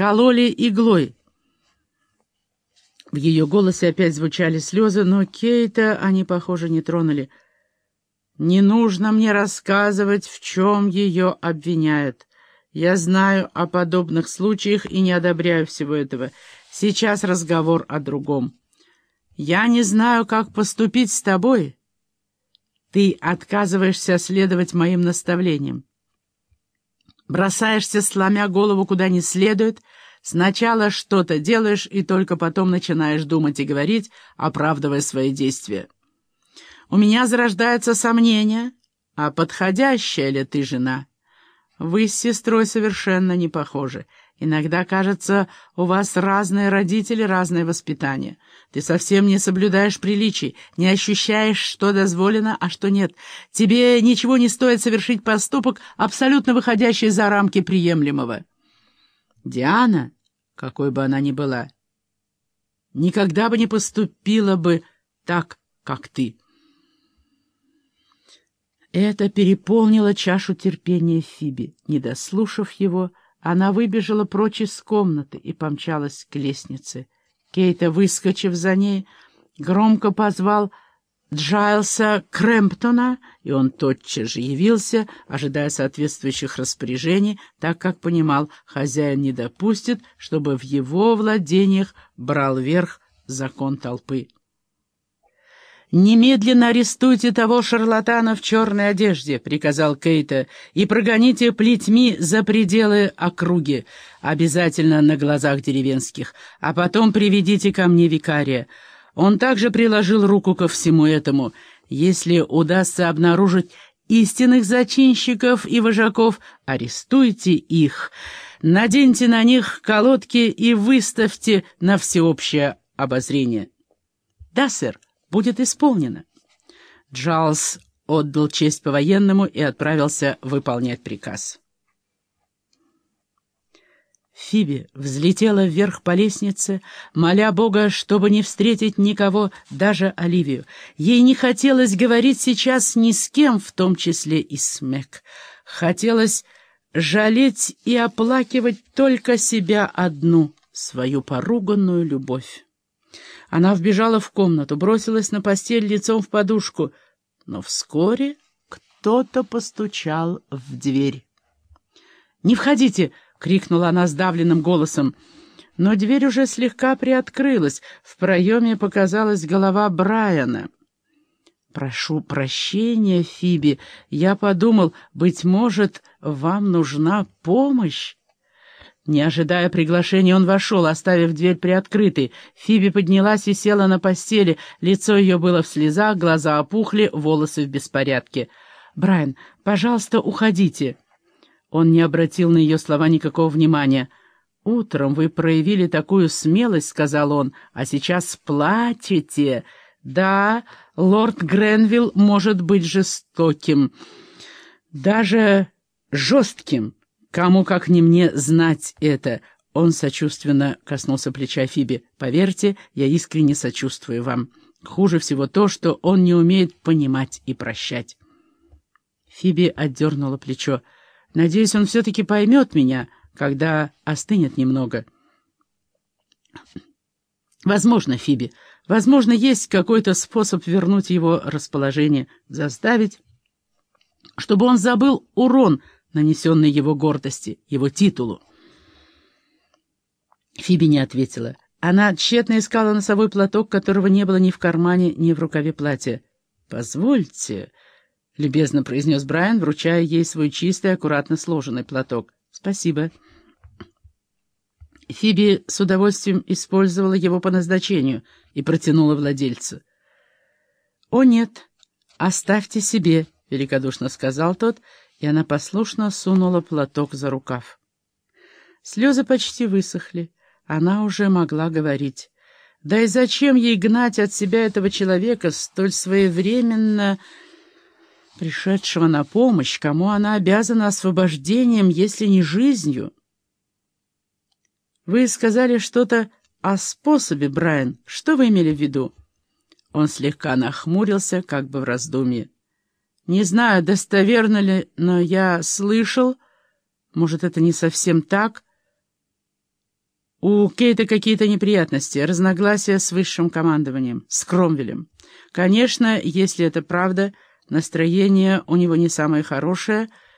кололи иглой. В ее голосе опять звучали слезы, но Кейта они, похоже, не тронули. «Не нужно мне рассказывать, в чем ее обвиняют. Я знаю о подобных случаях и не одобряю всего этого. Сейчас разговор о другом. Я не знаю, как поступить с тобой. Ты отказываешься следовать моим наставлениям. Бросаешься, сломя голову куда не следует, сначала что-то делаешь и только потом начинаешь думать и говорить, оправдывая свои действия. У меня зарождаются сомнения, а подходящая ли ты жена? Вы с сестрой совершенно не похожи. Иногда, кажется, у вас разные родители, разное воспитание. Ты совсем не соблюдаешь приличий, не ощущаешь, что дозволено, а что нет. Тебе ничего не стоит совершить поступок, абсолютно выходящий за рамки приемлемого. Диана, какой бы она ни была, никогда бы не поступила бы так, как ты. Это переполнило чашу терпения Фиби. Не дослушав его, она выбежала прочь из комнаты и помчалась к лестнице. Кейта, выскочив за ней, громко позвал Джайлса Крэмптона, и он тотчас же явился, ожидая соответствующих распоряжений, так как понимал, хозяин не допустит, чтобы в его владениях брал верх закон толпы. «Немедленно арестуйте того шарлатана в черной одежде», — приказал Кейта, «и прогоните плетьми за пределы округи, обязательно на глазах деревенских, а потом приведите ко мне викария. Он также приложил руку ко всему этому. Если удастся обнаружить истинных зачинщиков и вожаков, арестуйте их, наденьте на них колодки и выставьте на всеобщее обозрение». «Да, сэр» будет исполнено. Джайлз отдал честь по-военному и отправился выполнять приказ. Фиби взлетела вверх по лестнице, моля Бога, чтобы не встретить никого, даже Оливию. Ей не хотелось говорить сейчас ни с кем, в том числе и с Мэг. Хотелось жалеть и оплакивать только себя одну, свою поруганную любовь. Она вбежала в комнату, бросилась на постель лицом в подушку, но вскоре кто-то постучал в дверь. «Не входите!» — крикнула она сдавленным голосом. Но дверь уже слегка приоткрылась. В проеме показалась голова Брайана. «Прошу прощения, Фиби. Я подумал, быть может, вам нужна помощь?» Не ожидая приглашения, он вошел, оставив дверь приоткрытой. Фиби поднялась и села на постели. Лицо ее было в слезах, глаза опухли, волосы в беспорядке. «Брайан, пожалуйста, уходите». Он не обратил на ее слова никакого внимания. «Утром вы проявили такую смелость», — сказал он, — «а сейчас плачете. Да, лорд Гренвилл может быть жестоким, даже жестким». Кому, как не мне, знать это?» Он сочувственно коснулся плеча Фиби. «Поверьте, я искренне сочувствую вам. Хуже всего то, что он не умеет понимать и прощать». Фиби отдернула плечо. «Надеюсь, он все-таки поймет меня, когда остынет немного». «Возможно, Фиби. Возможно, есть какой-то способ вернуть его расположение, заставить, чтобы он забыл урон, нанесенной его гордости, его титулу. Фиби не ответила. Она тщетно искала носовой платок, которого не было ни в кармане, ни в рукаве платья. «Позвольте», — любезно произнес Брайан, вручая ей свой чистый, аккуратно сложенный платок. «Спасибо». Фиби с удовольствием использовала его по назначению и протянула владельцу. «О, нет, оставьте себе», — великодушно сказал тот и она послушно сунула платок за рукав. Слезы почти высохли, она уже могла говорить. Да и зачем ей гнать от себя этого человека, столь своевременно пришедшего на помощь, кому она обязана освобождением, если не жизнью? Вы сказали что-то о способе, Брайан. Что вы имели в виду? Он слегка нахмурился, как бы в раздумье. Не знаю, достоверно ли, но я слышал, может, это не совсем так, У Кейта какие-то неприятности, разногласия с высшим командованием, с Кромвелем. Конечно, если это правда, настроение у него не самое хорошее —